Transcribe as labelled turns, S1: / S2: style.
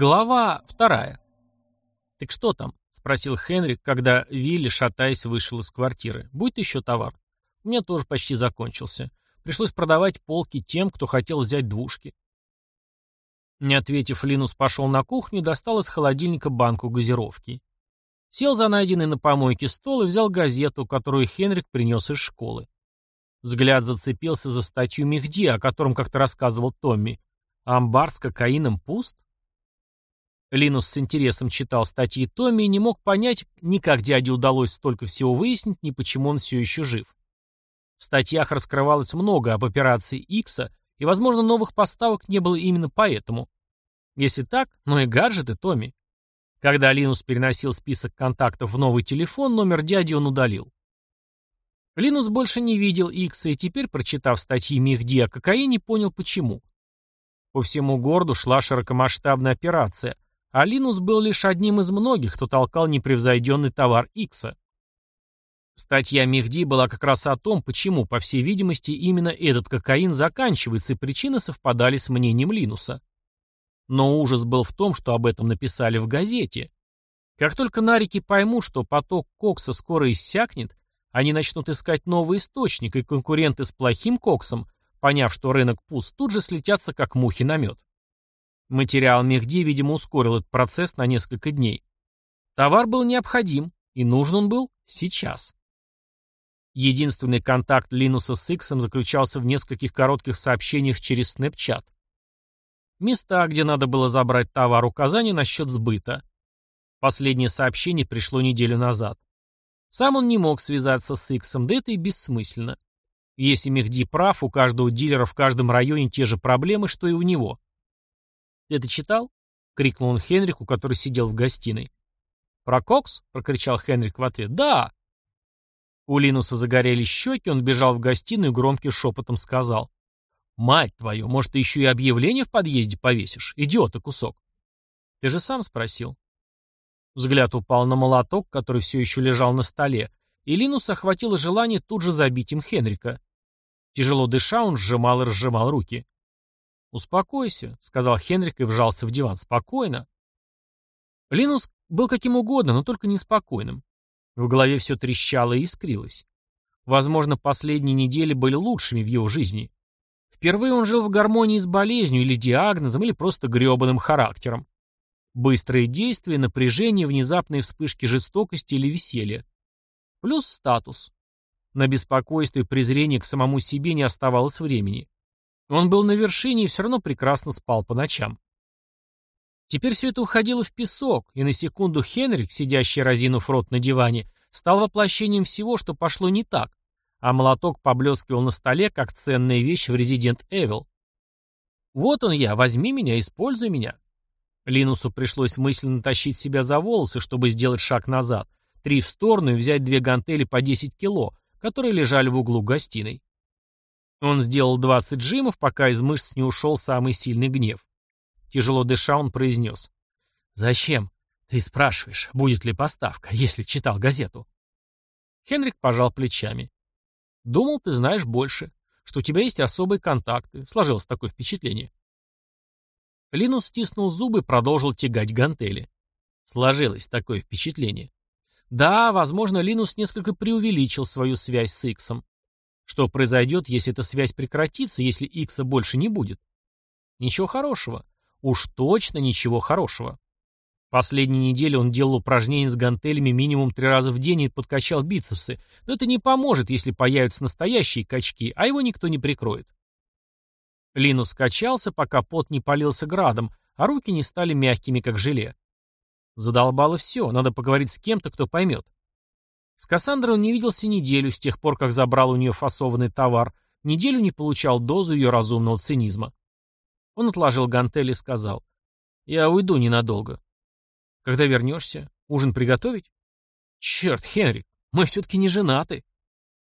S1: Глава вторая. «Так что там?» — спросил Хенрик, когда Вилли, шатаясь, вышел из квартиры. «Будет еще товар?» «У меня тоже почти закончился. Пришлось продавать полки тем, кто хотел взять двушки». Не ответив, Линус пошел на кухню и достал из холодильника банку газировки. Сел за найденный на помойке стол и взял газету, которую Хенрик принес из школы. Взгляд зацепился за статью Мехди, о котором как-то рассказывал Томми. «Амбар с кокаином пуст?» Линус с интересом читал статьи Томми и не мог понять, ни как дяде удалось столько всего выяснить, ни почему он все еще жив. В статьях раскрывалось много об операции Икса, и, возможно, новых поставок не было именно поэтому. Если так, ну и гаджеты Томми. Когда Линус переносил список контактов в новый телефон, номер дяди он удалил. Линус больше не видел Икса и теперь, прочитав статьи Мехди о кокаине, понял почему. По всему городу шла широкомасштабная операция – а Линус был лишь одним из многих, кто толкал непревзойденный товар Икса. Статья Мехди была как раз о том, почему, по всей видимости, именно этот кокаин заканчивается, и причины совпадали с мнением Линуса. Но ужас был в том, что об этом написали в газете. Как только нарики поймут, что поток кокса скоро иссякнет, они начнут искать новый источник, и конкуренты с плохим коксом, поняв, что рынок пуст, тут же слетятся как мухи на мед. Материал Мехди, видимо, ускорил этот процесс на несколько дней. Товар был необходим, и нужен он был сейчас. Единственный контакт Линуса с Иксом заключался в нескольких коротких сообщениях через Snapchat. Места, где надо было забрать товар, указания насчет сбыта. Последнее сообщение пришло неделю назад. Сам он не мог связаться с Иксом, да это и бессмысленно. Если Мехди прав, у каждого дилера в каждом районе те же проблемы, что и у него. «Ты это читал?» — крикнул он Хенрику, который сидел в гостиной. «Про Кокс?» — прокричал Хенрик в ответ. «Да!» У Линуса загорелись щеки, он бежал в гостиную и громким шепотом сказал. «Мать твою, может, ты еще и объявление в подъезде повесишь? Идиота кусок!» «Ты же сам спросил». Взгляд упал на молоток, который все еще лежал на столе, и Линус охватило желание тут же забить им Хенрика. Тяжело дыша, он сжимал и разжимал руки. «Успокойся», — сказал Хенрик и вжался в диван. «Спокойно». Линус был каким угодно, но только неспокойным. В голове все трещало и искрилось. Возможно, последние недели были лучшими в его жизни. Впервые он жил в гармонии с болезнью или диагнозом, или просто гребаным характером. Быстрые действия, напряжение, внезапные вспышки жестокости или веселья. Плюс статус. На беспокойство и презрение к самому себе не оставалось времени. Он был на вершине и все равно прекрасно спал по ночам. Теперь все это уходило в песок, и на секунду Хенрик, сидящий разинув рот на диване, стал воплощением всего, что пошло не так, а молоток поблескивал на столе, как ценная вещь в Resident Evil. «Вот он я, возьми меня, используй меня». Линусу пришлось мысленно тащить себя за волосы, чтобы сделать шаг назад, три в сторону и взять две гантели по 10 кило, которые лежали в углу гостиной. Он сделал 20 жимов, пока из мышц не ушел самый сильный гнев. Тяжело дыша, он произнес. «Зачем? Ты спрашиваешь, будет ли поставка, если читал газету?» Хенрик пожал плечами. «Думал, ты знаешь больше, что у тебя есть особые контакты. Сложилось такое впечатление». Линус стиснул зубы и продолжил тягать гантели. Сложилось такое впечатление. Да, возможно, Линус несколько преувеличил свою связь с Иксом. Что произойдет, если эта связь прекратится, если Икса больше не будет? Ничего хорошего. Уж точно ничего хорошего. Последние недели он делал упражнения с гантелями минимум три раза в день и подкачал бицепсы, но это не поможет, если появятся настоящие качки, а его никто не прикроет. Линус скачался, пока пот не полился градом, а руки не стали мягкими, как желе. Задолбало все, надо поговорить с кем-то, кто поймет. С Кассандрой он не виделся неделю, с тех пор, как забрал у нее фасованный товар, неделю не получал дозу ее разумного цинизма. Он отложил гантель и сказал, «Я уйду ненадолго». «Когда вернешься? Ужин приготовить?» «Черт, Хенри, мы все-таки не женаты».